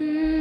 Mm.